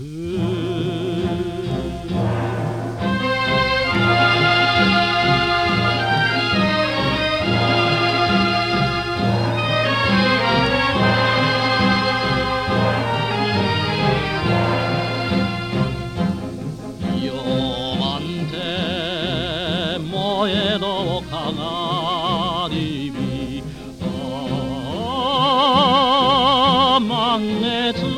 데 んで燃えのかが満月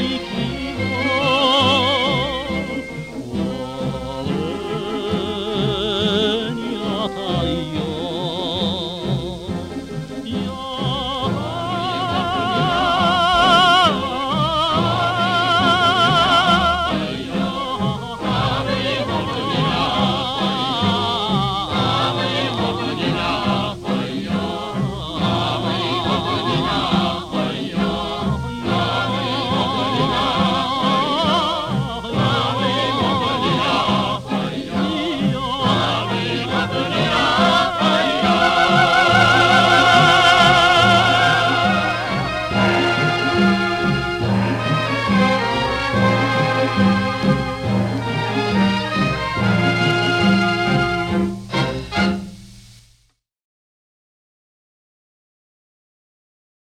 一起我。